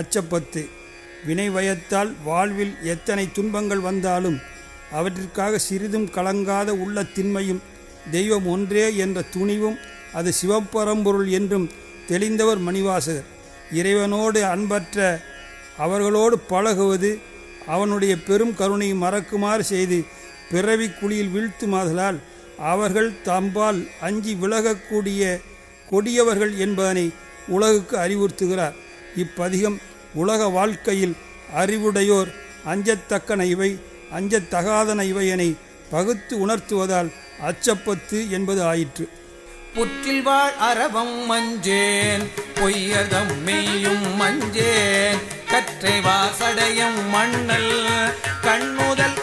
அச்சப்பத்து வினை வயத்தால் வாழ்வில் எத்தனை துன்பங்கள் வந்தாலும் அவற்றிற்காக சிறிதும் கலங்காத உள்ள திண்மையும் தெய்வம் ஒன்றே என்ற துணிவும் அது சிவப்பரம்பொருள் என்றும் தெளிந்தவர் மணிவாசகர். இறைவனோடு அன்பற்ற அவர்களோடு பழகுவது அவனுடைய பெரும் கருணையை மறக்குமாறு செய்து பிறவி குழியில் வீழ்த்துமாதலால் அவர்கள் தம்பால் அஞ்சி விலகக்கூடிய கொடியவர்கள் என்பதனை உலகுக்கு அறிவுறுத்துகிறார். இப்பதிகம் உலக வாழ்க்கையில் அறிவுடையோர் அஞ்சத்தக்கன இவை அஞ்சத்தகாதன இவையனை பகுத்து உணர்த்துவதால் அச்சப்பத்து என்பது ஆயிற்று. புற்றில் வாழ் அரவம் மஞ்சேன் பொய்யதம் மெய்யும் மஞ்சேன் கற்றை வாசடையும் மண்ணல் கண்முதல்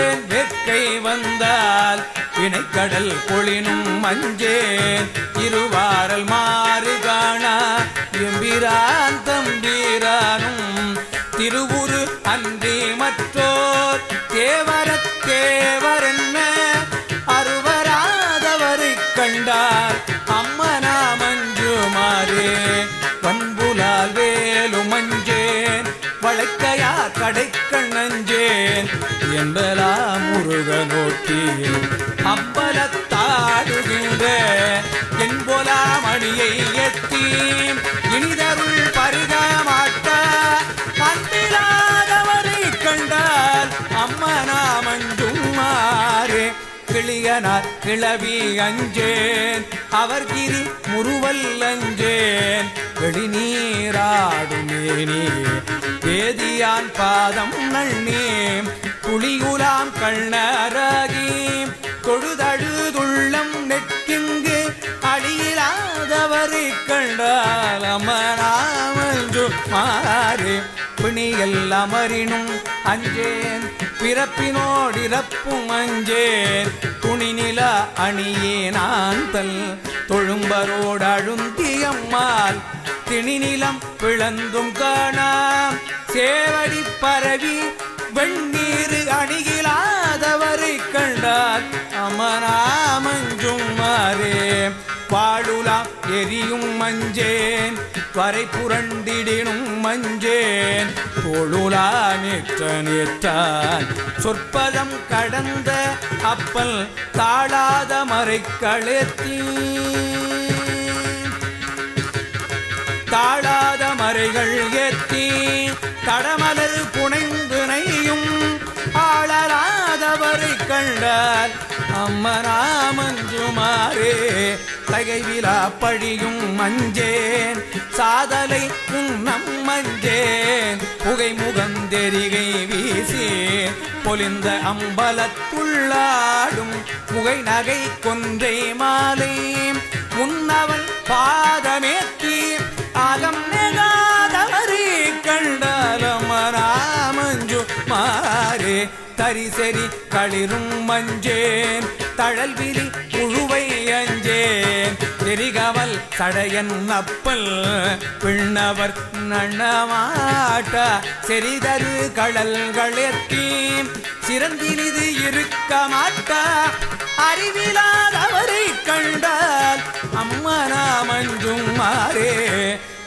மஞ்சேன் வேட்கை வந்தால் வினைக்கடல் பொழினும் மஞ்சேன் இருவாரல் மாறு காணா எம்பிரான் தம்பீரானும். திருவுரு அன்றி மற்றோர் தேவரத் தேவரென்ன அருவராதவரை கண்டார் அம்மனா மஞ்சுமாரே பண்புலால் வேலு மஞ்சேன் வழக்கையா கடை என்பலாம் முருக நோக்கி. அம்பலத்தாடுகின்ற என்போலா மணியை எத்தி இனிதருள் பருக மாட்டா கண்டால் அம்மனா மஞ்சும் கிளியனார் கிளவி அஞ்சேன் அவர் கிரி முருவல் அஞ்சேன். வெளிநீராடுமேனே வேதியான் பாதம் நன்னே. புலியுலாம் கண்ணரகி தொழுதழுதுள்ளம் நெட்டிங்கு அழியிலாதவரை கண்டால் அமராமஞ்சு மாறே பிணியல் அமரினும் அஞ்சேன் பிறப்பினோடிறப்பும் அஞ்சேன். துணிநில அணியே அணியேனாந்தல் தொழும்பரோடு அழுந்தியம்மாள் திணிநிலம் பிளந்தும் காணாம் சேவடி பரவி வெண்ணீர் அணிகிலாதவரை கண்டார். அமராமஞ்சும் மாறே. பாடுலாம் எரியும் மஞ்சேன். வரை புரண்டிடினும் மஞ்சேன். தோளுலா நேற்ற நேற்றான் சொற்பதம் கடந்த அப்பல் தாழாத மறை தாழாத மறைகள் ஏத்தி தடமலர் புனைந்து ஆளராதவரை கண்டால் அம்மராமஞ்சுமாரே தகைவிலா பழியும் மஞ்சேன். சாதலை உன்னம் மஞ்சேன். புகை முகந்தெரிகை வீசி பொலிந்த அம்பலத்துள்ளாடும் புகை நகை கொன்றை மாலை முன்னவன் பாதமேத்தீ களிரும் மஞ்சேன் தழல்விரி புழுவை அஞ்சேன். தெரிகவல் சடையன் அப்பல் பின்னவர் நன்னமாட்ட செறிதரு கடல்களெத்தி சிறந்தினிது இருக்க மாட்டா அறிவிலாதவரை கண்டால் அம்மனா மஞ்சும் மாறே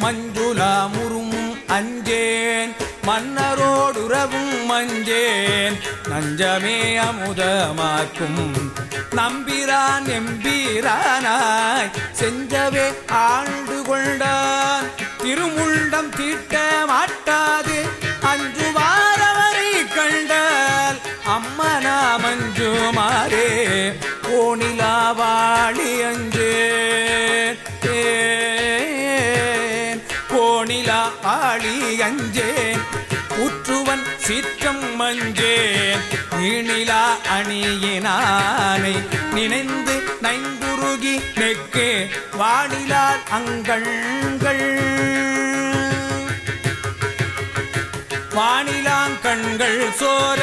மஞ்சுளா முறும் அஞ்சேன். மன்னரோடுறவும் மஞ்சேன். நஞ்சமே அமுதமாக்கும். நம்பிரான் எம்பீரானாய். செஞ்சவே ஆழ்ந்து கொண்டான். திருமுண்டம் தீட்ட மாட்டாது கோணிலா ஆளி அஞ்சேன் உற்றுவன் சீற்றம் மஞ்சேன் நீணிலா அணியினானை நினைந்து நைந்துருகி நெக்கே வானிலால் அங்கண்கள். வானிலாங்கண்கள் சோர